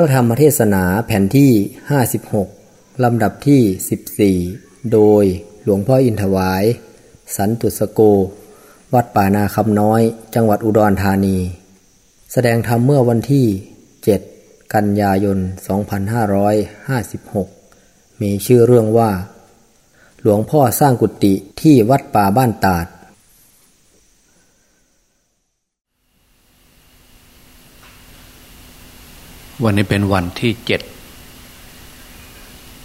พระธรรมเทศนาแผ่นที่ 56 ลำดับที่ 14 โดยหลวงพ่ออินถวาย สันตุสโก วัดป่านาคำน้อย จังหวัดอุดรธานี แสดงธรรมเมื่อวันที่ 7 กันยายน 2556 มีชื่อเรื่องว่า หลวงพ่อสร้างกุฏิที่วัดป่าบ้านตาด วันนี้เป็นวันที่เจ็ด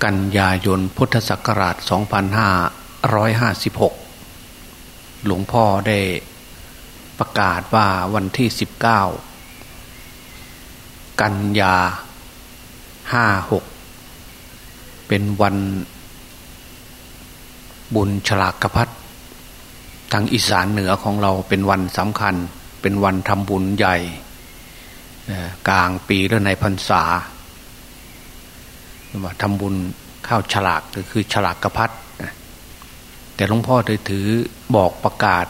กันยายนพุทธศักราช 2556 หลวงพ่อได้ประกาศว่าวันที่ 19 กันยา 56 เป็นวันบุญฉลากกพัดทางอีสานเหนือของเราเป็นวันสำคัญ เป็นวันทำบุญใหญ่ กลางปีแล้วในพรรษาว่าทำบุญข้าวฉลากก็คือฉลากกระพัดแต่หลวงพ่อได้ถือบอกประกาศ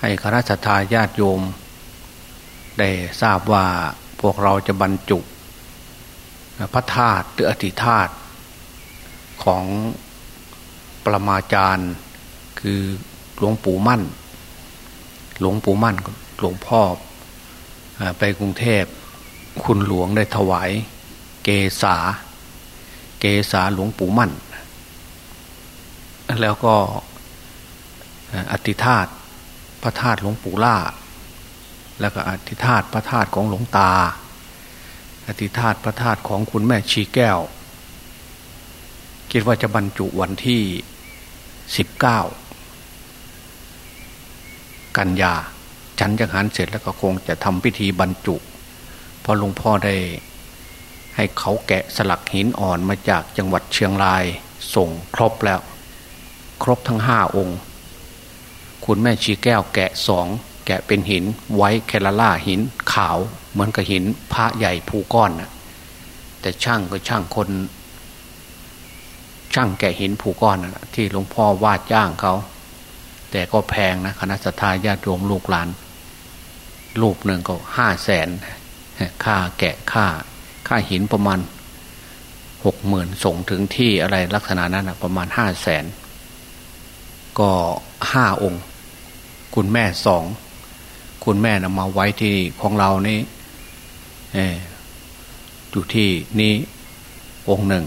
ให้คณะสัตยาติโยม ได้ทราบว่าพวกเราจะบรรจุ พระธาตุหรืออธิธาตุของปรมาจารย์ คือหลวงปู่มั่น หลวงปู่มั่นหลวงพ่อ ไปกรุงเทพคุณหลวงได้ถวาย เกษา เกษาหลวงปู่มั่น แล้วก็อธิธาตพระธาตุหลวงปู่ล่า แล้วก็อธิธาตพระธาตุของหลวงตา อธิธาตพระธาตุของคุณแม่ชีแก้ว คิดว่าจะบรรจุวันที่สิบเก้ากันยา ฉันจังหันเสร็จแล้วก็คงจะทำพิธีบรรจุพอหลวงพ่อได้ให้เขาแกะสลักหินอ่อนมาจากจังหวัดเชียงรายส่งครบแล้ว ครบทั้งห้าองค์ คุณแม่ชีแก้วแกะสองแกะเป็นหินไว้แคลล่าหินขาว เหมือนกับหินพระใหญ่ภูก้อนนะแต่ช่างก็ช่างคน ช่างแกะหินภูก้อนนะที่หลวงพ่อวาดย่างเขา แต่ก็แพงนะคณะสัตยาญาติโยมลูกหลาน รูปหนึ่งก็ห้าแสนค่าแกะค่าค่าหินประมาณหกหมื่นส่งถึงที่อะไรลักษณะนั้นประมาณห้าแสนก็ห้าองค์ คุณแม่สอง คุณแม่นำมาไว้ที่ของเรานี่อยู่ที่นี่องค์หนึ่ง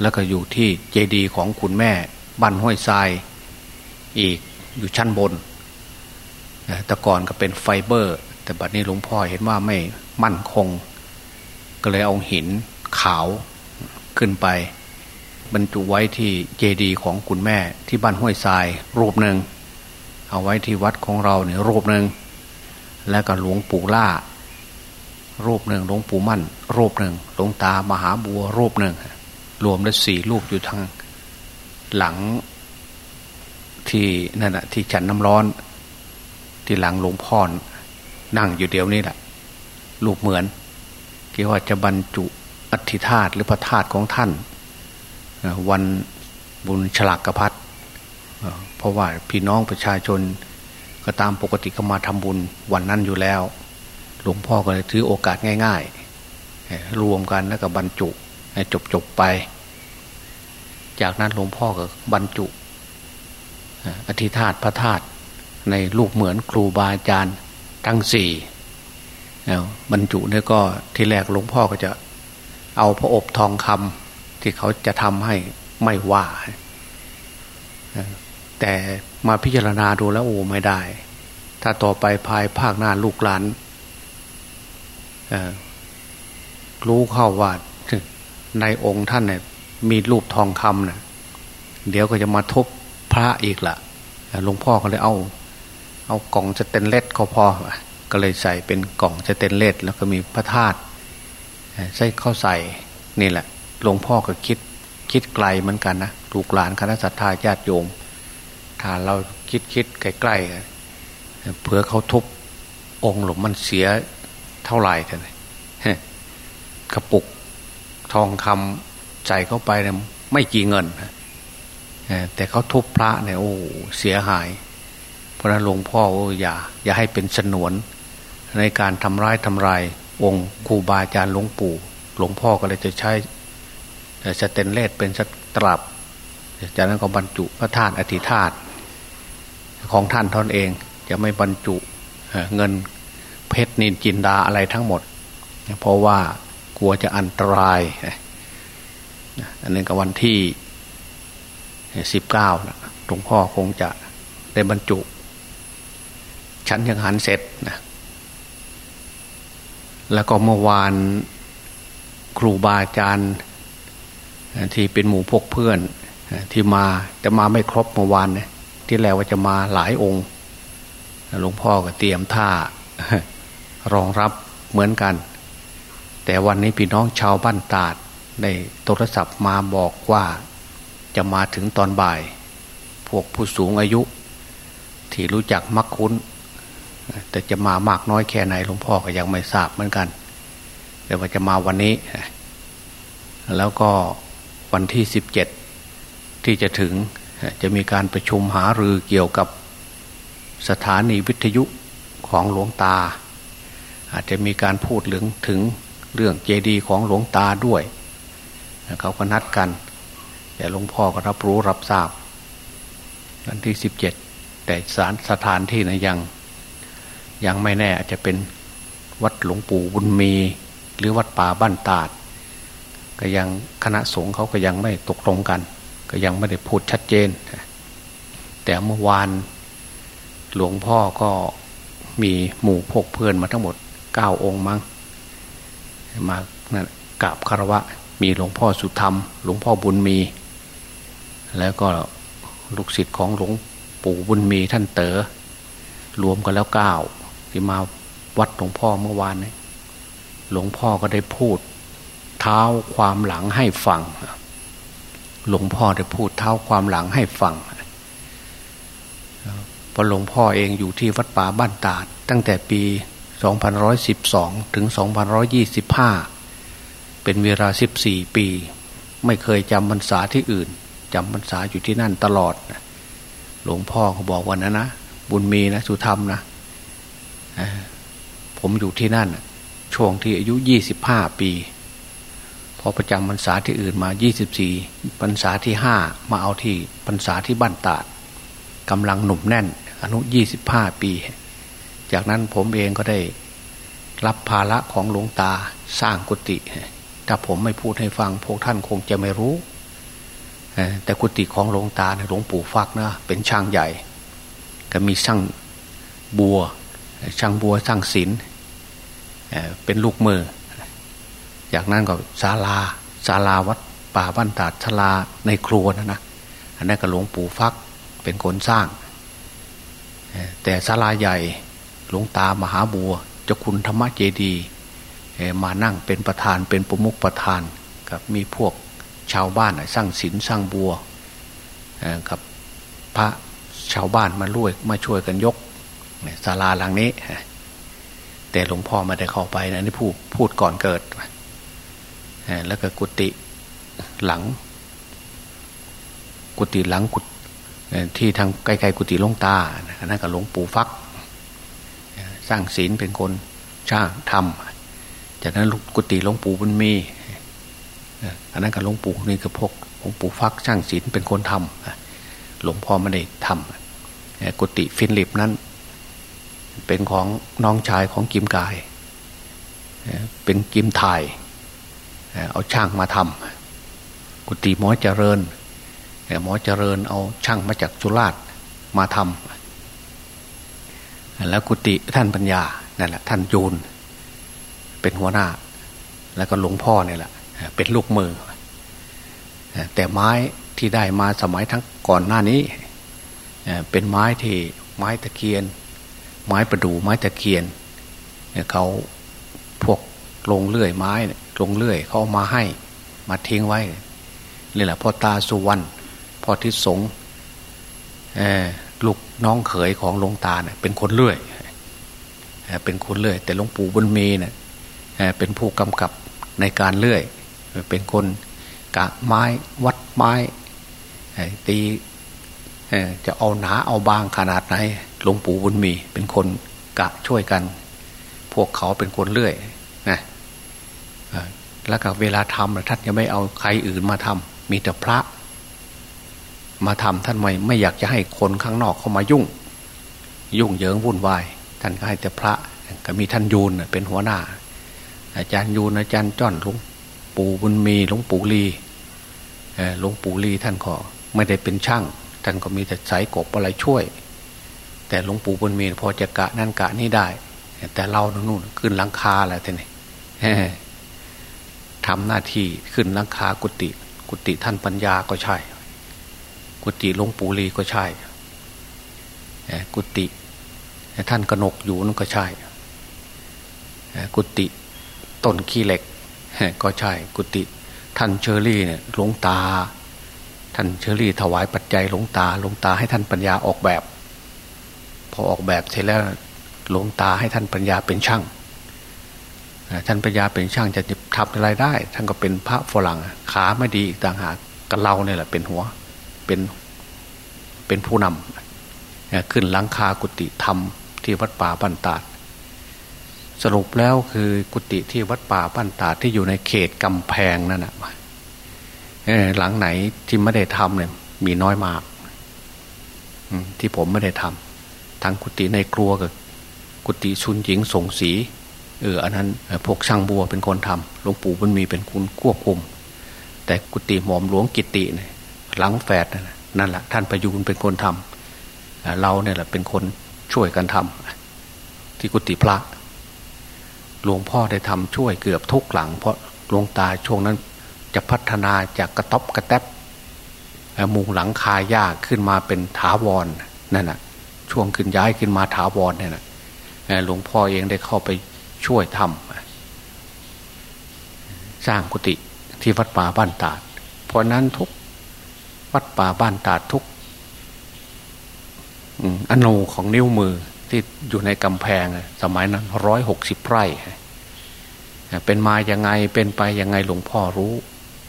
แล้วก็อยู่ที่เจดีย์ของคุณแม่บ้านห้วยทราย อีกอยู่ชั้นบนแต่ก่อนก็เป็นไฟเบอร์ แต่บัดนี้หลวงพ่อเห็นว่าไม่มั่นคง ก็เลยเอาหินขาวขึ้นไป บรรจุไว้ที่เจดีย์ของคุณแม่ที่บ้านห้วยทรายรูปหนึ่ง เอาไว้ที่วัดของเราเนี่ยรูปหนึ่ง แล้วก็หลวงปู่ล่า รูปหนึ่งหลวงปู่มั่น รูปหนึ่งหลวงตามหาบัวรูปหนึ่ง รวมได้สี่รูปอยู่ทางหลังที่นั่นแหะที่ฉันน้ำร้อน ที่หลังหลวงพ่อ นั่งอยู่เดียวนี้แหละรูปเหมือนคิดว่าจะบรรจุอัฐิธาตุหรือพระธาตุของท่าน วันบุญฉลากกระพัดเพราะว่าพี่น้องประชาชนก็ตามปกติก็มาทำบุญวันนั้นอยู่แล้ว หลวงพ่อก็เลยถือโอกาสง่าย ๆ รวมกันแล้วก็บรรจุจบๆไป จากนั้นหลวงพ่อก็บรรจุอธิธาตพระธาตุในลูกเหมือนครูบาอาจารย์ ทั้งสี่บรรจุเนี่ยก็ที่แรกหลวงพ่อก็จะเอาพระอบทองคำที่เขาจะทำให้ไม่ว่า แต่มาพิจารณาดูแล้วโอ้ไม่ได้ ถ้าต่อไปภายภาคหน้าลูกหลานรู้เข้าว่าในองค์ท่านเนี่ยมีรูปทองคำเนี่ยเดี๋ยวก็จะมาทบพระอีกละ่ะหลวงพ่อก็เลยเอา เอากล่องสเตนเลสเขาพอ ก็เลยใส่เป็นกล่องสเตนเลสแล้วก็มีพระธาตุใส่เข้าใส่นี่แหละหลวงพ่อก็คิดคิดไกลเหมือนกันนะลูกหลานคณะสัตยาญาติโยม ถ้าเราคิดคิดใกล้ๆเผื่อเขาทุบองค์หลวงมันเสียเท่าไหร่ท่านกระปุกทองคำใส่เข้าไปเนี่ยไม่กี่เงินแต่เขาทุบพระเนี่ยโอ้เสียหาย เพราะนั้นหลวงพ่อโอ้อย่า อย่าให้เป็นสนวน ในการทำร้ายทำลายองค์ครูบาอาจารย์หลวงปู่ หลวงพ่อก็เลยจะใช้สเตนเลสเป็นสตรับ จากนั้นก็บรรจุพระธาตุอธิธาตุของท่านท่านเอง จะไม่บรรจุเงินเพชรนินจินดาอะไรทั้งหมด เพราะว่ากลัวจะอันตราย อันนี้ก็วันที่สิบเก้าหลวงพ่อคงจะได้บรรจุ ชั้นยังหันเสร็จนะแล้วก็เมื่อวานครูบาอาจารย์ที่เป็นหมู่พวกเพื่อนที่มาแต่มาไม่ครบเมื่อวานเนี่ยที่แล้วว่าจะมาหลายองค์หลวงพ่อก็เตรียมท่ารองรับเหมือนกัน แต่วันนี้พี่น้องชาวบ้านตาดได้โทรศัพท์มาบอกว่าจะมาถึงตอนบ่าย พวกผู้สูงอายุ ที่รู้จักมักคุ้น แต่จะมามากน้อยแค่ไหนหลวงพ่อก็ยังไม่ทราบเหมือนกัน แต่ว่าจะมาวันนี้ แล้วก็วันที่สิบเจ็ดที่จะถึงจะมีการประชุมหารือเกี่ยวกับสถานีวิทยุของหลวงตา อาจจะมีการพูดเรื่องถึงเรื่องเจดีย์ของหลวงตาด้วย เขาก็นัดกัน แต่หลวงพ่อก็รับรู้รับทราบ วันที่สิบเจ็ดแต่สารสถานที่นะยัง ยังไม่แน่อาจจะเป็นวัดหลวงปู่บุญมี หรือวัดป่าบ้านตาด ก็ยังคณะสงฆ์เขาก็ยังไม่ตกลงกัน ก็ยังไม่ได้พูดชัดเจน แต่เมื่อวานหลวงพ่อก็มีหมู่พกเพื่อนมาทั้งหมดเก้าองค์มั้งมากราบคารวะ มีหลวงพ่อสุธรรม หลวงพ่อบุญมี แล้วก็ลูกศิษย์ของหลวงปู่บุญมีท่านเต๋อรวมกันแล้วเก้า ที่มาวัดหลวงพ่อเมื่อวานนี้หลวงพ่อก็ได้พูด เท้าความหลังให้ฟัง หลวงพ่อได้พูดเท้าความหลังให้ฟังพราะหลวงพ่อเองอยู่ที่วัดป่าบ้านตาด ตั้งแต่ปี 2112 ถึง 2125 เป็นเวลา 14 ปี ไม่เคยจำพรรษาที่อื่นจำพรรษาอยู่ที่นั่นตลอด หลวงพ่อเขาบอกวันนั้นนะบุญมีนะสุธรรมนะ ผมอยู่ที่นั่น ช่วงที่อายุ25ปี พอประจำพรรษาที่อื่นมา24พรรษาที่5มาเอาที่พรรษาที่บ้านตาดกำลังหนุ่มแน่นอนุยี่สิบห้าปี จากนั้นผมเองก็ได้รับภาระของหลวงตาสร้างกุฏิถ้าผมไม่พูดให้ฟังพวกท่านคงจะไม่รู้ แต่กุฏิของหลวงตาหลวงปู่ฟักนะเป็นช่างใหญ่ ก็มีช่างบัว ช่างบัวช่างศิลป์เป็นลูกมือ จากนั้นก็ศาลาศาลาวัดป่าบ้านตาดศาลาในครัวนะนะอันนั้นก็หลวงปู่ฟักเป็นคนสร้าง แต่ศาลาใหญ่หลวงตามหาบัวเจ้าคุณธรรมเจดี มานั่งเป็นประธานเป็นประมุขประธานกับมีพวกชาวบ้านสร้างศิลสร้างบัวกับพระชาวบ้านมาลุวยมาช่วยกันยก ศาลาหลังนี้ แต่หลวงพ่อไม่ได้เข้าไปนะนี่พูดพูดก่อนเกิดแล้วก็กุฏิหลัง กุฏิหลังกุฏที่ทางไกลๆกุฏิลงตานั่นก็หลวงปู่ฟัก สร้างศีลเป็นคนช่างทำจากนั้นกุฏิหลวงปู่บุญมีอันนั้นกับหลวงปู่นี่คือพกหลวงปู่ฟักช่างศีลเป็นคนทำหลวงพ่อไม่ได้ทำกุฏิฟินลิปนั้น เป็นของน้องชายของกิมกาย เป็นกิมถ่าย เอาช่างมาทำกุฏิหมอเจริญหมอเจริญเอาช่างมาจากจุฬาชมาทำแล้วกุฏิท่านปัญญานั่นแหละท่านยูน เป็นหัวหน้า แล้วก็หลวงพ่อเนี่ยแหละเป็นลูกมือ แต่ไม้ที่ได้มาสมัยทั้งก่อนหน้านี้ เป็นไม้ที่ไม้ตะเคียน ไม้ประดู่ไม้ตะเคียนเขาพวกลงเลื่อยไม้ลงเลื่อยเขามาให้มาทิ้งไว้นี่แหละพ่อตาสุวรรณพ่อทิศสงลูกน้องเขยของหลวงตาเนี่ยเป็นคนเลื่อยเป็นคนเลื่อย แต่หลวงปู่บุญมีเนี่ยเป็นผู้กำกับในการเลื่อย เป็นคนกะไม้วัดไม้ตีจะเอาหนาเอาบางขนาดไหน หลวงปู่บุญมีเป็นคนกะช่วยกัน พวกเขาเป็นคนเลื่อยนะแล้วก็เวลาทำท่านจะไม่เอาใครอื่นมาทำมีแต่พระ มาทำท่านไม่ไม่อยากจะให้คนข้างนอกเข้ามายุ่ง ยุ่งเหยิงวุ่นวาย ท่านก็ให้แต่พระก็มีท่านยูนเป็นหัวหน้า อาจารย์ยูนอาจารย์จ้อนหลวงปู่บุญมีหลวงปู่ลีหลวงปู่ลีท่านก็ไม่ได้เป็นช่าง ท่านก็มีแต่สายกบอะไรช่วย แต่หลวงปู่บุญมีพอจะกะนั่นกะนี่ได้ แต่เราโน่นขึ้นหลังคาอะไรท่านนี่ทำหน้าที่ขึ้นหลังคากุฏิกุฏิท่านปัญญาก็ใช่ กุฏิหลวงปู่ลีก็ใช่กุฏิท่านกนกอยู่นั่นก็ใช่กุฏิต้นขี้เหล็ก ก็ใช่ กุฏิท่านเชอรี่เนี่ยหลวงตา ท่านเชอรี่ถวายปัจจัยหลวงตาหลวงตาให้ท่านปัญญาออกแบบ พอออกแบบเสร็จแล้วหลวงตาให้ท่านปัญญาเป็นช่างท่านปัญญาเป็นช่างจะทำอะไรได้ ท่านก็เป็นพระฝรั่งขาไม่ดีต่างหากกับเราเนี่ยแหละเป็นหัวเป็นเป็นผู้นำขึ้นหลังคากุฏิธรรมที่วัดป่าบ้านตาดสรุปแล้วคือกุฏิที่วัดป่าบ้านตาดที่อยู่ในเขตกำแพงนั่นแหะหลังไหนที่ไม่ได้ทำเนี่ยมีน้อยมากที่ผมไม่ได้ทำ ทั้งกุฏิในครัวกับกุฏิชุนหญิงส่งสีเอออันนั้นพวกช่างบัวเป็นคนทำหลวงปู่บุญมีเป็นคุณควบคุม แต่กุฏิหมอมหลวงกิติเนี่ยหลังแฝดนั่นแหละท่านประยูนเป็นคนทำเราเนี่ยแหละเป็นคนช่วยกันทำที่กุฏิพระหลวงพ่อได้ทำช่วยเกือบทุกหลัง เพราะหลวงตาช่วงนั้นจะพัฒนาจากกระต๊อบกระแทบมุงหลังคายากขึ้นมาเป็นถาวรนั่นแหะ ช่วงขึ้นย้ายขึ้นมาถาวรเนี่ยนะหลวงพ่อเองได้เข้าไปช่วยทำสร้างกุฏิที่วัดป่าบ้านตาด เพราะนั้นทุกวัดป่าบ้านตาดทุกอนูของนิ้วมือที่อยู่ในกำแพง สมัยนั้นร้อยหกสิบไร่ เป็นมาอย่างไงเป็นไปยังไงหลวงพ่อรู้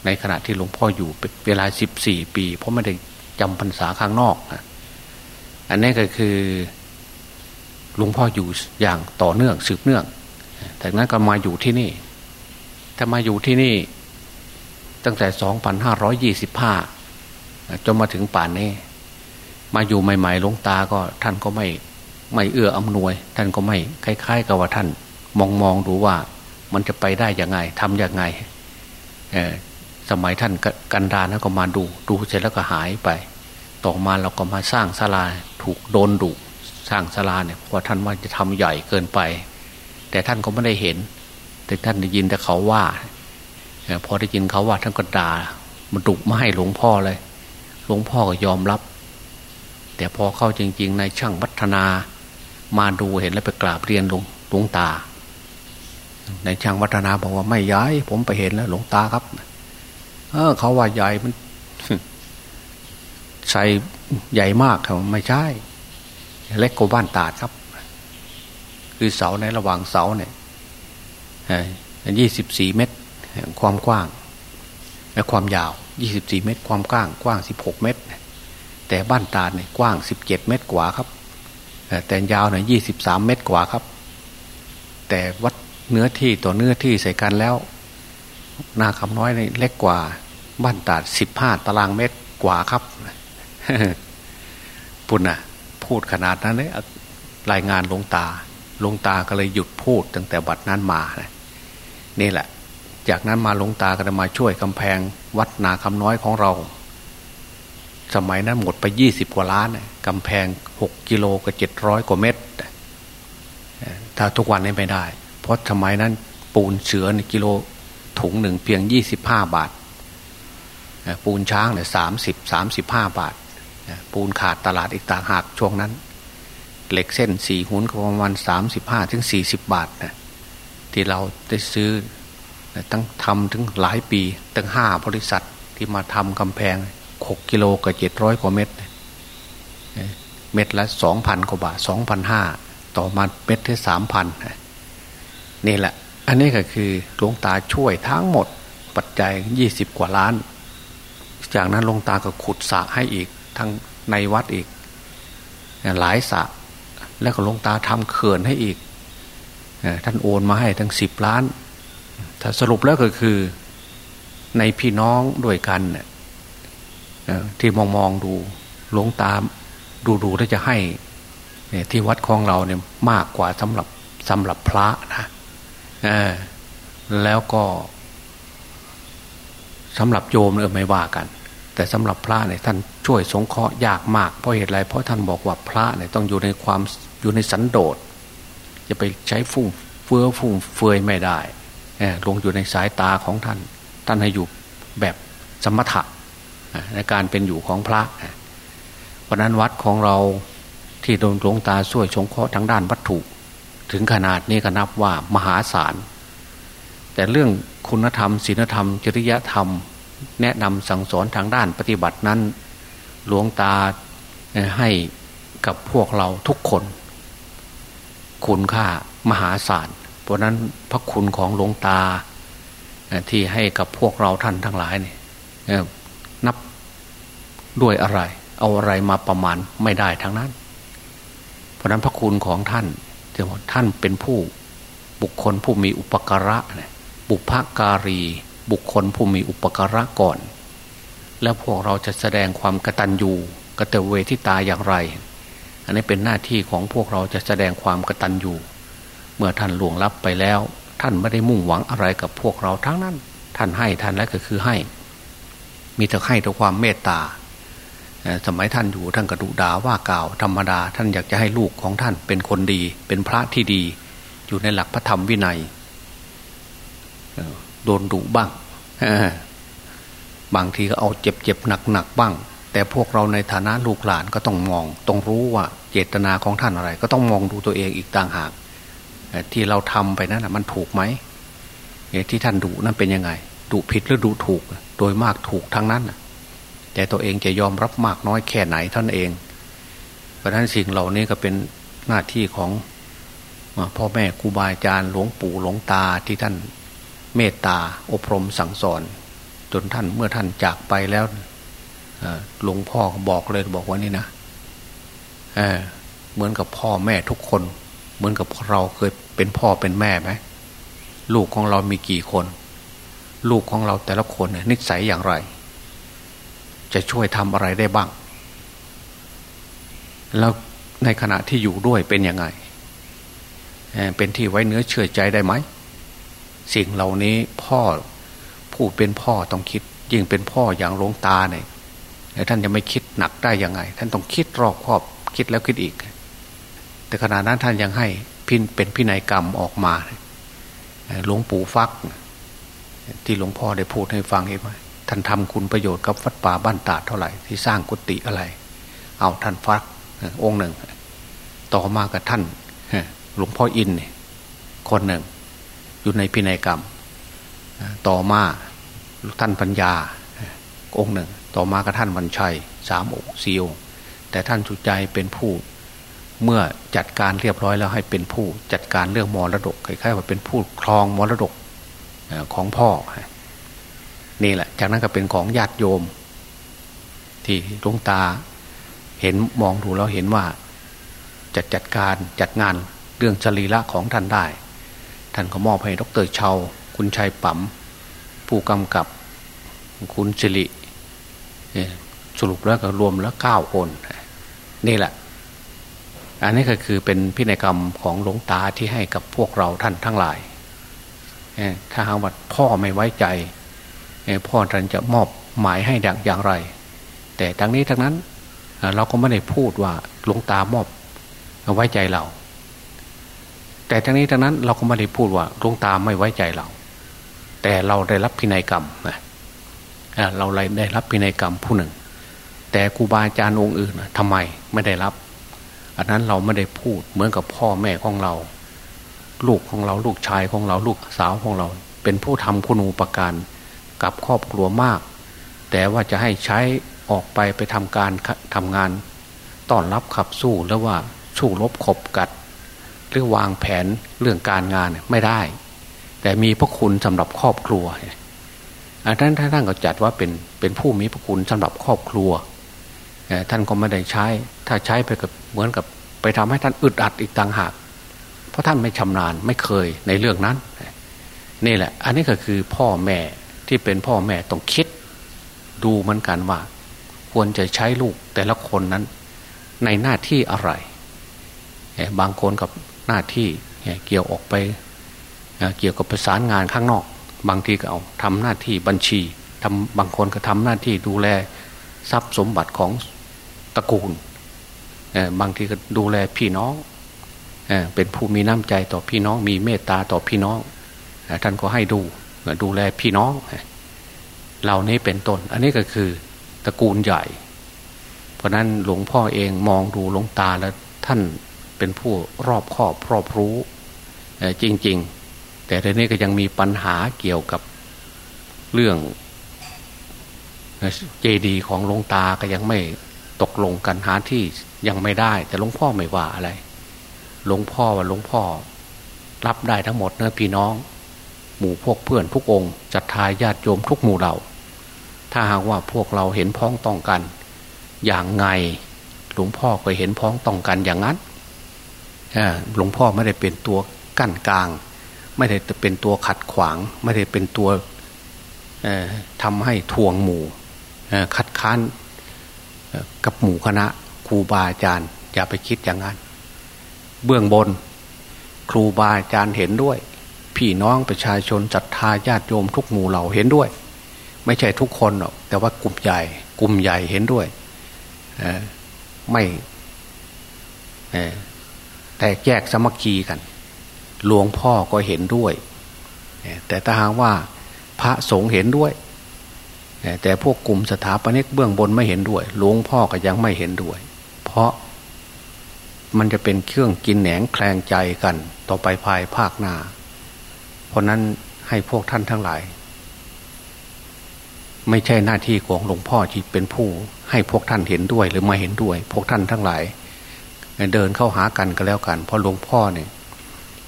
ในขณะที่หลวงพ่ออยู่เวลาสิบสี่ปี เพราะไม่ได้จำพรรษาข้างนอก อันนี้ก็คือหลวงพ่ออยู่อย่างต่อเนื่องสืบเนื่องแต่นั้นก็มาอยู่ที่นี่ ถ้ามาอยู่ที่นี่ ตั้งแต่สองพันห้าร้อยยี่สิบห้าจนมาถึงป่านนี้ มาอยู่ใหม่ ๆ หลวงตาก็ท่านก็ไม่ไม่เอื้ออำนวย ท่านก็ไม่คล้าย ๆ กับว่าท่าน มองมองดูว่ามันจะไปได้ยังไงทํำยังไงสมัยท่านกันดารก็มาดู ดูเสร็จแล้วก็หายไป ต่อมาเราก็มาสร้างศาลา ถูกโดนดุสร้างศาลาเนี่ยเพราะท่านว่าจะทำใหญ่เกินไป แต่ท่านก็ไม่ได้เห็น แต่ท่านได้ยินแต่เขาว่าพอได้ยินเขาว่าท่านก็ด่ามันดุมาให้หลวงพ่อเลย หลวงพ่อก็ยอมรับ แต่พอเข้าจริง ๆ ในช่างวัฒนา มาดูเห็นแล้วไปกราบเรียนหลวงหลวงตา ในช่างวัฒนาบอกว่าไม่ย้าย ผมไปเห็นแล้วหลวงตาครับเออเขาว่าใหญ่มันใส่ ใหญ่มากครับไม่ใช่ เล็กกว่าบ้านตาดครับ คือเสาในระหว่างเสาเนี่ยยี่สิบสี่เมตร ความกว้าง และความยาวยี่สิบสี่เมตร ความกว้าง กว้างสิบหกเมตร แต่บ้านตาเนี่ยกว้างสิบเจ็ดเมตรกว่าครับ แต่ยาวเนี่ยยี่สิบสามเมตรกว่าครับ แต่วัดเนื้อที่ต่อเนื้อที่ใส่กันแล้ว นาคำน้อยเนี่ยเล็กกว่าบ้านตาดสิบห้าตารางเมตรกว่าครับ ปุ่นน่ะพูดขนาดนั้นเลยรายงานลงตาหลวงตาก็เลยหยุดพูดตั้งแต่บัดนั้นมานะนี่แหละ จากนั้นมาหลวงตาก็จะมาช่วยกำแพงวัดนาคำน้อยของเรา สมัยนั้นหมดไปยี่สิบกว่าล้านกำแพงหกกิโลกับเจ็ดร้อยกว่าเมตร ถ้าทุกวันนี้ไม่ได้ เพราะสมัยนั้นปูนเสือในกิโลถุงหนึ่งเพียงยี่สิบห้าบาท ปูนช้างเนี่ยสามสิบสามสิบห้าบาท ปูนขาดตลาดอีกต่างหากช่วงนั้น เหล็กเส้นสี่หุนก็ประมาณสามสิบห้าถึงสี่สิบบาทนะที่เราได้ซื้อตั้งทำถึงหลายปีตั้งห้าบริษัทที่มาทำกำแพงหกกิโลกับเจ็ดร้อยกว่าเม็ดเม็ดละสองพันกว่าบาทสองพันห้าต่อมาเม็ดที่สามพันนี่แหละ อันนี้ก็คือหลวงตาช่วยทั้งหมดปัจจัยยี่สิบกว่าล้าน จากนั้นหลวงตาก็ขุดสระให้อีก ทั้งในวัดอีก หลายสระแล้วก็ลงตาทำเขื่อนให้อีก ท่านโอนมาให้ทั้งสิบล้าน ถ้าสรุปแล้วก็คือในพี่น้องด้วยกันเนี่ยที่มองมองดูหลวงตาดูดูแล้วจะให้ที่วัดของเราเนี่ยมากกว่าสำหรับสำหรับพระนะแล้วก็สำหรับโยมเออไม่ว่ากัน แต่สำหรับพระเนี่ยท่านช่วยสงเคราะห์ยากมากเพราะเหตุไรเพราะท่านบอกว่าพระเนี่ยต้องอยู่ในความอยู่ในสันโดษจะไปใช้ฟุ่มเฟือฟุ่มเฟือยไม่ได้ลงอยู่ในสายตาของท่าน ท่านให้อยู่แบบสมถะในการเป็นอยู่ของพระเพราะนั้นวัดของเราที่โดนหลวงตาช่วยสงเคราะห์ทางด้านวัตถุ ถึงขนาดนี้ก็นับว่ามหาศาลแต่เรื่องคุณธรรมศีลธรรม จริยธรรม แนะนำสั่งสอนทางด้านปฏิบัตินั้น หลวงตาให้กับพวกเราทุกคน คุณค่ามหาศาลเพราะนั้นพระคุณของหลวงตาที่ให้กับพวกเราท่านทั้งหลายเนี่ยนับด้วยอะไร เอาอะไรมาประมาณไม่ได้ทั้งนั้น เพราะนั้นพระคุณของท่านท่าท่านเป็นผู้บุคคลผู้มีอุปการะบุพการี บุคคลผู้มีอุปการะก่อน แล้วพวกเราจะแสดงความกตัญญูกตเวทิตาอย่างไร อันนี้เป็นหน้าที่ของพวกเราจะแสดงความกตัญญูเมื่อท่านหลวงรับไปแล้ว ท่านไม่ได้มุ่งหวังอะไรกับพวกเราทั้งนั้น ท่านให้ท่านแล้วก็คือให้ มีแต่ให้ด้วยความเมตตาสมัยท่านอยู่ท่านกระดุดาว่ากล่าวธรรมดา ท่านอยากจะให้ลูกของท่านเป็นคนดี เป็นพระที่ดี อยู่ในหลักพระธรรมวินัย โดนดุบ้างบางทีก็เอาเจ็บเจ็บหนักหนักบ้าง แต่พวกเราในฐานะลูกหลานก็ต้องมอง ต้องรู้ว่าเจตนาของท่านอะไร ก็ต้องมองดูตัวเองอีกต่างหากที่เราทำไปนั้นมันถูกไหมที่ท่านดุนั้นเป็นยังไงดุผิดหรือดุถูก โดยมากถูกทั้งนั้นแต่ตัวเองจะยอมรับมากน้อยแค่ไหนท่านเอง เพราะฉะนั้นสิ่งเหล่านี้ก็เป็นหน้าที่ของพ่อแม่ครูบาอาจารย์หลวงปู่หลวงตาที่ท่าน เมตตาอบรมสั่งสอน จนท่านเมื่อท่านจากไปแล้วหลวงพ่อบอกเลยบอกว่านี่นะเเหมือนกับพ่อแม่ทุกคน เหมือนกับเราเคยเป็นพ่อเป็นแม่ไหมลูกของเรามีกี่คน ลูกของเราแต่ละคนนิสัยอย่างไร จะช่วยทำอะไรได้บ้าง แล้วในขณะที่อยู่ด้วยเป็นยังไง เป็นที่ไว้เนื้อเชื่อใจได้ไหม สิ่งเหล่านี้พ่อผู้เป็นพ่อต้องคิด ยิ่งเป็นพ่ออย่างหลวงตาเนี่ยท่านจะไม่คิดหนักได้ยังไง ท่านต้องคิดรอบครอบคิดแล้วคิดอีก แต่ขณะนั้นท่านยังให้พินเป็นพินัยกรรมออกมาหลวงปู่ฟัก ที่หลวงพ่อได้พูดให้ฟังเห็นไหมท่านทำคุณประโยชน์กับวัดป่าบ้านตาดเท่าไหร่ที่สร้างกุฏิอะไร เอาท่านฟักองค์หนึ่ง ต่อมากับท่านหลวงพ่ออินคนหนึ่ง อยู่ในพินัยกรรม ต่อมาท่านปัญญาองค์หนึ่ง ต่อมาก็ท่านวันชัยสามองค์สี่องค์แต่ท่านสุใจเป็นผู้เมื่อจัดการเรียบร้อยแล้วให้เป็นผู้จัดการเรื่องมรดกคล้ายๆว่าเป็นผู้ครองมรดกของพ่อ นี่แหละ จากนั้นก็เป็นของญาติโยม ที่ดวงตาเห็นมองดูแล้วเห็นว่าจะจัดการจัดงานเรื่องจรีละของท่านได้ ท่านก็มอบให้ดรเชาคุณชัยป๋มผู้กำกับคุณสิริสรุปแล้วก็รวมแล้วเก้าคน นี่แหละ อันนี้ก็คือเป็นพินัยกรรมของหลวงตาที่ให้กับพวกเราท่านทั้งหลายถ้าหากว่าพ่อไม่ไว้ใจพ่อท่านจะมอบหมายให้ดังอย่างไร แต่ทั้งนี้ทั้งนั้นเราก็ไม่ได้พูดว่าหลวงตามอบไว้ใจเรา แต่ทั้งนี้ทั้งนั้นเราก็ไม่ได้พูดว่าดวงตาไม่ไว้ใจเรา แต่เราได้รับพินัยกรรมนะเราได้รับพินัยกรรมผู้หนึ่ง แต่ครูบาอาจารย์องค์อื่นทำไมไม่ได้รับ อันนั้นเราไม่ได้พูดเหมือนกับพ่อแม่ของเรา ลูกของเราลูกชายของเราลูกสาวของเรา เป็นผู้ทำคุณูปการกับครอบครัวมาก แต่ว่าจะให้ใช้ออกไปไปทำการทำงานต้อนรับขับสู้แล้วว่าสู้รบขบกัด หรือวางแผนเรื่องการงานไม่ได้ แต่มีพระคุณสำหรับครอบครัวอันนั้นท่านก็จัดว่าเป็นเป็นผู้มีพระคุณสำหรับครอบครัวท่านก็ไม่ได้ใช้ ถ้าใช้ไปกับเหมือนกับไปทำให้ท่านอึดอัดอีกต่างหาก เพราะท่านไม่ชำนาญไม่เคยในเรื่องนั้น นี่แหละ อันนี้ก็คือพ่อแม่ที่เป็นพ่อแม่ต้องคิด ดูเหมือนกันว่า ควรจะใช้ลูกแต่ละคนนั้น ในหน้าที่อะไร บางคนกับ หน้าที่เกี่ยวออกไปเกี่ยวกับประสานงานข้างนอก บางทีก็เอาทำหน้าที่บัญชีทำบางคนก็ทำหน้าที่ดูแลทรัพย์สมบัติของตระกูลบางทีก็ดูแลพี่น้องเป็นผู้มีน้ำใจต่อพี่น้อง มีเมตตาต่อพี่น้องท่านก็ให้ดูดูแลพี่น้องเหล่านี้เป็นต้น อันนี้ก็คือตระกูลใหญ่ เพราะนั้นหลวงพ่อเองมองดูหลวงตาแล้วท่าน เป็นผู้รอบคอบรอบรู้จริง ๆ แต่ทีนี้ก็ยังมีปัญหาเกี่ยวกับเรื่องเจดีของหลวงตาก็ยังไม่ตกลงกันหาที่ยังไม่ได้ แต่หลวงพ่อไม่ว่าอะไรหลวงพ่อว่าหลวงพ่อ รับได้ทั้งหมดเนะพี่น้อง หมู่พวกเพื่อนทุกองค์จัดทายญาติโยมทุกหมู่เราถ้าหากว่าพวกเราเห็นพ้องต้องกัน อย่างไงหลวงพ่อก็เห็นพ้องต้องกันอย่างนั้น หลวงพ่อไม่ได้เป็นตัวกั้นกลาง ไม่ได้เป็นตัวขัดขวาง ไม่ได้เป็นตัวทำให้ทวงหมู่คัดค้านกับหมู่คณะครูบาอาจารย์ อย่าไปคิดอย่างนั้น เบื้องบนครูบาอาจารย์เห็นด้วย พี่น้องประชาชนจัตทาญาติโยมทุกหมู่เหล่าเห็นด้วย ไม่ใช่ทุกคนหรอกแต่ว่ากลุ่มใหญ่กลุ่มใหญ่เห็นด้วยไม่ แต่แยกสมัคคีกัน หลวงพ่อก็เห็นด้วย แต่ถ้าหากว่าพระสงฆ์เห็นด้วย แต่พวกกลุ่มสถาปนิกเบื้องบนไม่เห็นด้วย หลวงพ่อก็ยังไม่เห็นด้วย เพราะมันจะเป็นเครื่องกินแหนงแคลงใจกัน ต่อไปภายภาคหน้า เพราะนั้นให้พวกท่านทั้งหลาย ไม่ใช่หน้าที่ของหลวงพ่อที่เป็นผู้ ให้พวกท่านเห็นด้วยหรือไม่เห็นด้วย พวกท่านทั้งหลาย เดินเข้าหากันก็แล้วกันเพราะหลวงพ่อเนี่ย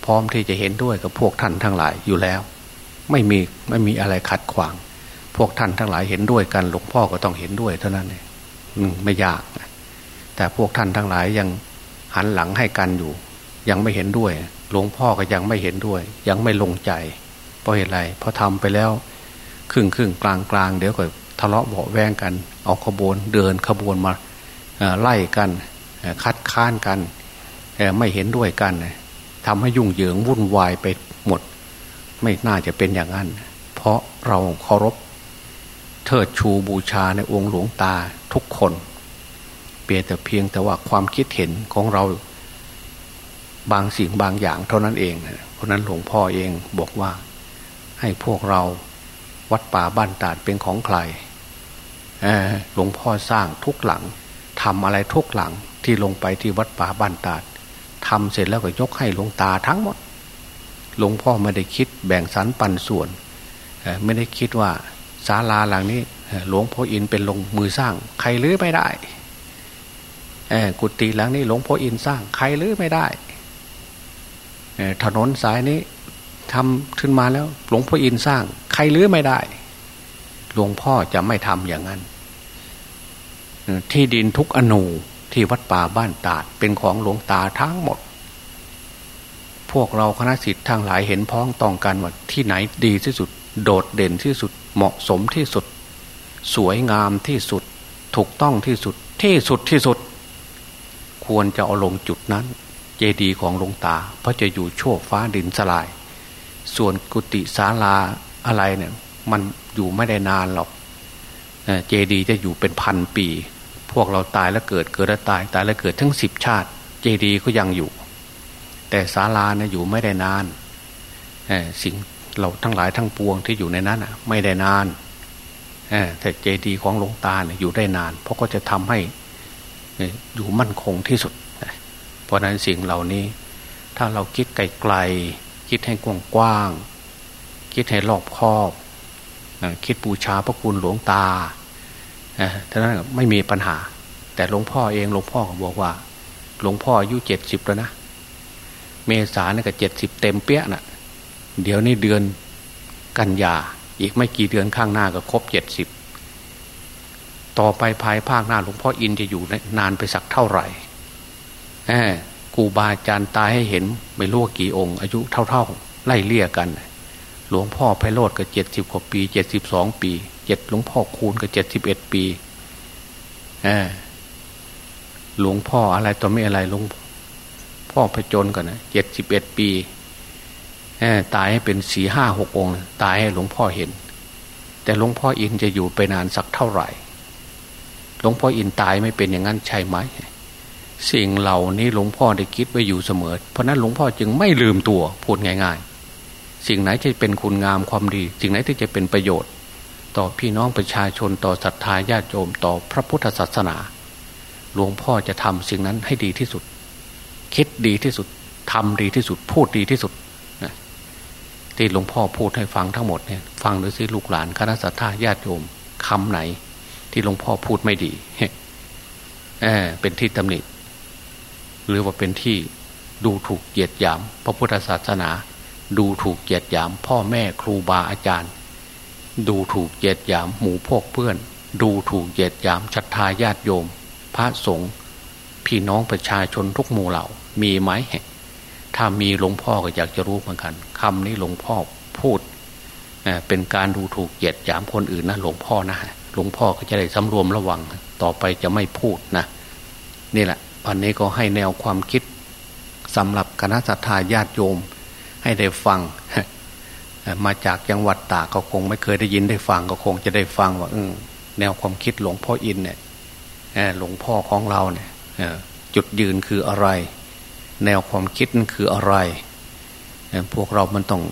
พร้อมที่จะเห็นด้วยกับพวกท่านทั้งหลายอยู่แล้ว ไม่มีไม่มีอะไรขัดขวาง พวกท่านทั้งหลายเห็นด้วยกัน หลวงพ่อก็ต้องเห็นด้วยเท่านั้นเองไม่ยากแต่พวกท่านทั้งหลายยังหันหลังให้กันอยู่ ยังไม่เห็นด้วย หลวงพ่อก็ยังไม่เห็นด้วย ยังไม่ลงใจ เพราะเหตุไรเพราะทำไปแล้วครึ่งครึ่งกลางกลางเดี๋ยวก็ทะเลาะเบาแวงกัน เอาขบวนเดินขบวนมาไล่กัน คัดค้านกันไม่เห็นด้วยกันทำให้ยุ่งเหยิงวุ่นวายไปหมด ไม่น่าจะเป็นอย่างนั้น เพราะเราเคารพเทิดชูบูชาในองค์หลวงตาทุกคนเปียแต่เพียงแต่ว่าความคิดเห็นของเราบางสิ่งบางอย่างเท่านั้นเอง เพราะนั้นหลวงพ่อเองบอกว่าให้พวกเราวัดป่าบ้านตาดเป็นของใครหลวงพ่อสร้างทุกหลังทำอะไรทุกหลัง ที่ลงไปที่วัดป่าบ้านตาดทำเสร็จแล้วก็ยกให้หลวงตาทั้งหมด หลวงพ่อไม่ได้คิดแบ่งสรรปันส่วน ไม่ได้คิดว่าศาลาหลังนี้ หลวงพ่ออินเป็นลงมือสร้าง ใครลื้อไม่ได้ กุฏิหลังนี้หลวงพ่ออินสร้าง ใครลื้อไม่ได้ ถนนสายนี้ทำขึ้นมาแล้ว หลวงพ่ออินสร้าง ใครลื้อไม่ได้ หลวงพ่อจะไม่ทำอย่างนั้น ที่ดินทุกอนู ที่วัดป่าบ้านตาดเป็นของหลวงตาทั้งหมด พวกเราคณะสิทธิ์ทางหลายเห็นพ้องต้องกันว่าที่ไหนดีที่สุด โดดเด่นที่สุดเหมาะสมที่สุด สวยงามที่สุด ถูกต้องที่สุดที่สุดที่สุด ควรจะเอาลงจุดนั้น เจดีย์ของหลวงตา เพราะจะอยู่โชคฟ้าดินสลาย ส่วนกุฏิศาลาอะไรเนี่ย มันอยู่ไม่ได้นานหรอกเจดีย์จะอยู่เป็นพันปี พวกเราตายแล้วเกิดเกิดแล้วตายตายแล้วเกิดทั้งสิบชาติ เจดีย์ก็ยังอยู่ แต่ศาลาเนี่ยอยู่ไม่ได้นานสิ่งเราทั้งหลายทั้งปวงที่อยู่ในนั้นอะไม่ได้นานแต่เจดีย์ของหลวงตาเนี่ยอยู่ได้นาน เพราะก็จะทำให้อยู่มั่นคงที่สุด เพราะนั้นสิ่งเหล่านี้ ถ้าเราคิดไกลๆคิดให้กว้างๆคิดให้รอบคอบ คิดบูชาพระคุณหลวงตา ท่านั้นไม่มีปัญหา แต่หลวงพ่อเองหลวงพ่อก็บอกว่า หลวงพ่ออายุเจ็ดสิบแล้วนะ เมษาเนี่ยก็เจ็ดสิบเต็มเปี้ยนะเดี๋ยวนี้เดือนกันยา อีกไม่กี่เดือนข้างหน้าก็ครบเจ็ดสิบ ต่อไปภายภาคหน้าหลวงพ่ออินจะอยู่นานไปสักเท่าไหร่กูบาอาจารย์ตายให้เห็นไม่รู้กี่องค์ อายุเท่าๆ ไล่เลี่ยกัน หลวงพ่อไพโรธก็เจ็ดสิบกว่าปีเจ็ดสิบสองปี เจ็ดหลวงพ่อคูณก็เจ็ดสิบเอ็ดปีหลวงพ่ออะไรตัวไม่อะไรหลวงพ่อพระจนก่อนนะเจ็ดสิบเอ็ดปีตายให้เป็นสีห้าหกองตายให้หลวงพ่อเห็น แต่หลวงพ่ออินจะอยู่ไปนานสักเท่าไหร่หลวงพ่ออินตายไม่เป็นอย่างนั้นใช่ไหมสิ่งเหล่านี้หลวงพ่อได้คิดไว้อยู่เสมอ เพราะนั้นหลวงพ่อจึงไม่ลืมตัวพูดง่าย ๆ สิ่งไหนจะเป็นคุณงามความดี สิ่งไหนที่จะเป็นประโยชน์ ต่อพี่น้องประชาชนต่อศรัทธาญาติโยมต่อพระพุทธศาสนา หลวงพ่อจะทำสิ่งนั้นให้ดีที่สุด คิดดีที่สุดทำดีที่สุด พูดดีที่สุดที่หลวงพ่อพูดให้ฟังทั้งหมดเนี่ยฟังดูสิลูกหลานคณะสัตยาญาติโยมคำไหน ที่หลวงพ่อพูดไม่ดีเออเป็นที่ตำหนิหรือว่าเป็นที่ดูถูกเหยียดหยาม พระพุทธศาสนา ดูถูกเหยียดหยาม พ่อแม่ครูบาอาจารย์ ดูถูกเหยียดหยามหมู่พวกเพื่อน ดูถูกเหยียดหยามศรัทธาญาติโยม พระสงฆ์พี่น้องประชาชนทุกหมู่เหล่า มีไหมถ้ามีหลวงพ่อก็อยากจะรู้เหมือนกันคำนี้หลวงพ่อพูดเป็นการดูถูกเหยียดหยามคนอื่นนะหลวงพ่อนะหลวงพ่อก็จะได้สำรวมระวัง ต่อไปจะไม่พูดนะนี่แหละวันนี้ก็ให้แนวความคิดสำหรับคณะสัตยาญาติโยม ให้ได้ฟัง มาจากจังหวัดตากก็คงไม่เคยได้ยินได้ฟังก็คงจะได้ฟังว่าแนวความคิดหลวงพ่ออินเนี่ยหลวงพ่อของเราเนี่ยจุดยืนคืออะไร แนวความคิดนั่นคืออะไร พวกเรามันต้อง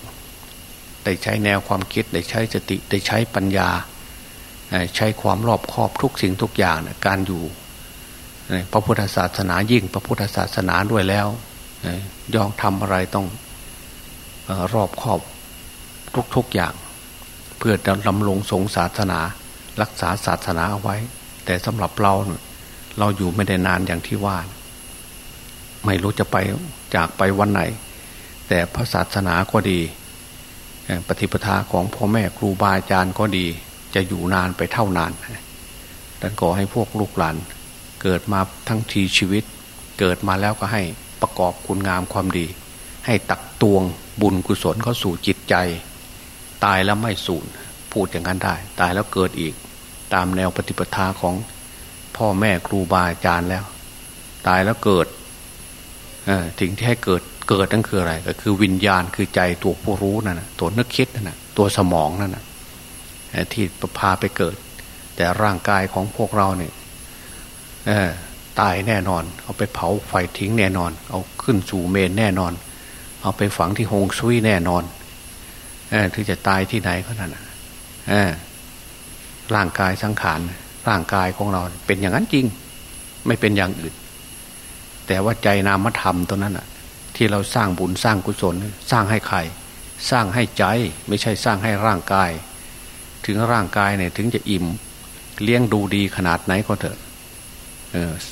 ได้ใช้แนวความคิดได้ใช้สติได้ใช้ปัญญา ใช้ความรอบคอบทุกสิ่งทุกอย่างการอยู่พระพุทธศาสนายิ่งพระพุทธศาสนาด้วยแล้วย่องทำอะไรต้องรอบคอบ ทุกๆอย่าง เพื่อดำรงสงศาสนา รักษาศาสนาเอาไว้ แต่สำหรับเราเราอยู่ไม่ได้นานอย่างที่ว่า ไม่รู้จะไปจากไปวันไหน แต่พระศาสนาก็ดี ปฏิปทาของพ่อแม่ครูบาอาจารย์ก็ดี จะอยู่นานไปเท่านานดังขอให้พวกลูกหลานเกิดมาทั้งทีชีวิต เกิดมาแล้วก็ให้ประกอบคุณงามความดี ให้ตักตวงบุญกุศลเข้าสู่จิตใจ ตายแล้วไม่สูญพูดอย่างนั้นได้ ตายแล้วเกิดอีก ตามแนวปฏิปทาของพ่อแม่ครูบาอาจารย์แล้ว ตายแล้วเกิดสิ่งที่ให้เกิดเกิดนั่นคืออะไร ก็คือวิญญาณคือใจตัวผู้รู้นั่นนะตัวนึกคิดนั่นนะตัวสมองนั่นนะที่พาไปเกิด แต่ร่างกายของพวกเราเนี่ยตายแน่นอน เอาไปเผาไฟทิ้งแน่นอน เอาขึ้นสู่เมนแน่นอน เอาไปฝังที่โฮงซุยแน่นอน อที่จะตายที่ไหนก็นั่นร่างกายสังขารร่างกายของเราเป็นอย่างนั้นจริง ไม่เป็นอย่างอื่น แต่ว่าใจนามธรรมตัวนั้นอะ ที่เราสร้างบุญสร้างกุศล สร้างให้ใคร สร้างให้ใจ ไม่ใช่สร้างให้ร่างกาย ถึงร่างกายเนี่ยถึงจะอิ่ม เลี้ยงดูดีขนาดไหนก็เถอะ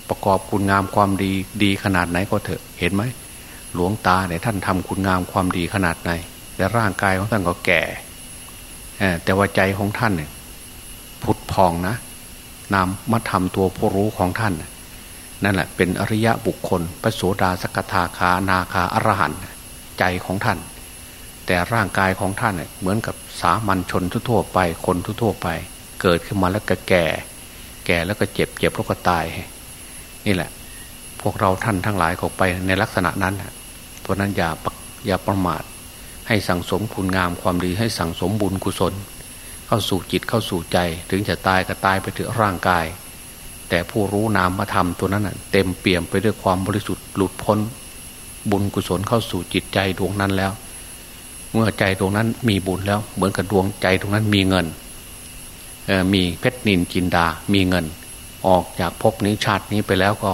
ประกอบคุณงามความดีดีขนาดไหนก็เถอะ เห็นไหมหลวงตาเนี่ยท่านทำคุณงามความดีขนาดไหน แต่ร่างกายของท่านก็แก่แต่ว่าใจของท่านเนี่ยผุดพองนะนามมาทำตัวผู้รู้ของท่าน นั่นแหละเป็นอริยะบุคคลพระโสดาสกทาคานาคาอรหันต์ใจของท่าน แต่ร่างกายของท่านเน่ยเหมือนกับสามัญชนทั่วไปคนทั่วไป เกิดขึ้นมาแล้วก็แก่ แก่แล้วก็เจ็บเจ็บแล้วก็ตาย นี่แหละ พวกเราท่านทั้งหลายก็ไปในลักษณะนั้นเพราะนั้นอย่าอย่าประมาท ให้สั่งสมคุณงามความดีให้สั่งสมบุญกุศล เข้าสู่จิตเข้าสู่ใจ ถึงจะตายก็ตายไปถึงร่างกาย แต่ผู้รู้นามธรรมตัวนั้นเต็มเปี่ยมไปด้วยความบริสุทธิ์หลุดพ้น บุญกุศลเข้าสู่จิตใจดวงนั้นแล้ว เมื่อใจดวงนั้นมีบุญแล้ว เหมือนกับดวงใจดวงนั้นมีเงินมีเพชรนินจินดา มีเงิน ออกจากภพนี้ชาตินี้ไปแล้วก็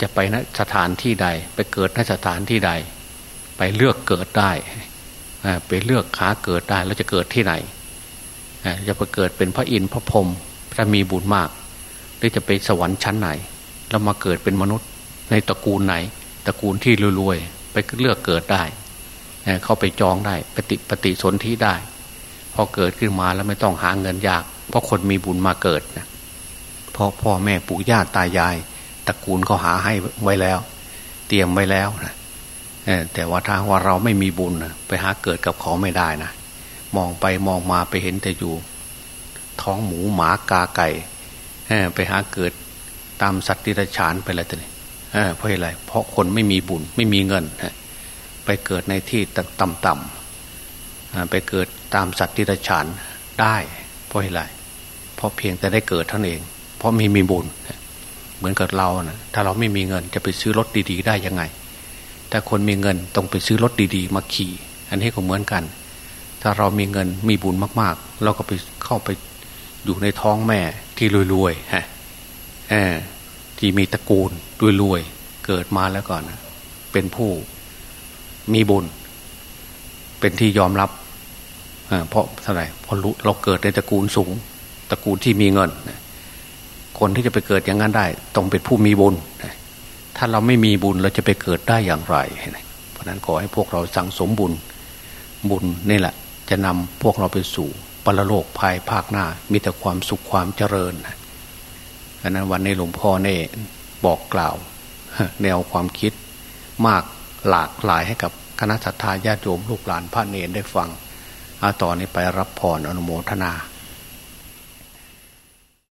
จะไปนสถานที่ใด ไปเกิดนสถานที่ใด ไปเลือกเกิดได้ไปเลือกขาเกิดได้แล้วจะเกิดที่ไหนจะไปเกิดเป็นพระอินทร์พระพรหมถ้ามีบุญมาก หรือจะไปสวรรค์ชั้นไหน แล้วมาเกิดเป็นมนุษย์ในตระกูลไหน ตระกูลที่รวยๆไปเลือกเกิดได้เข้าไปจองได้ปฏิปฏิสนธิได้ พอเกิดขึ้นมาแล้วไม่ต้องหาเงินยาก เพราะคนมีบุญมาเกิดนะเพราะพ่อแม่ปู่ย่าตายาย ตระกูลเขาหาให้ไว้แล้ว เตรียมไว้แล้วนะ แต่ว่าถ้าว่าเราไม่มีบุญไปหาเกิดกับเขาไม่ได้นะมองไปมองมาไปเห็นแต่อยู่ ท้องหมูหมากาไก่ไปหาเกิดตามสัตว์ที่ระฉานไปอะไรตัวนี้เพราะอะไรเพราะคนไม่มีบุญไม่มีเงินไปเกิดในที่ต่ำๆไปเกิดตามสัตว์ที่ระฉานได้เพราะอะไรเพราะเพียงแต่ได้เกิดเท่านั้นเอง เพราะม่มีบุญเหมือนกับเรานะถ้าเราไม่มีเงินจะไปซื้อรถดี ๆ ได้ยังไง ถ้าคนมีเงินต้องไปซื้อรถดีๆ มาขี่ อันนี้ก็เหมือนกัน ถ้าเรามีเงินมีบุญมากๆ เราก็ไปเข้าไปอยู่ในท้องแม่ที่รวยๆฮะที่มีตระกูลรวยๆเกิดมาแล้วก่อนเป็นผู้มีบุญ เป็นที่ยอมรับเพราะเท่าไหร่เพราะเราเกิดในตระกูลสูง ตระกูลที่มีเงิน คนที่จะไปเกิดอย่างนั้นได้ ต้องเป็นผู้มีบุญ ถ้าเราไม่มีบุญเราจะไปเกิดได้อย่างไร เพราะนั้นขอให้พวกเราสั่งสมบุญบุญนี่แหละ จะนำพวกเราไปสู่ปรโลกภายภาคหน้า มีแต่ความสุขความเจริญเพราะนั้นวันนี้หลวงพ่อเน่บอกกล่าว แนวความคิดมากหลากหลายให้กับคณะสัตยาญาติโยมลูกหลานพระเนรได้ฟัง อาต่อนนี้ไปรับพรออนุโมทนา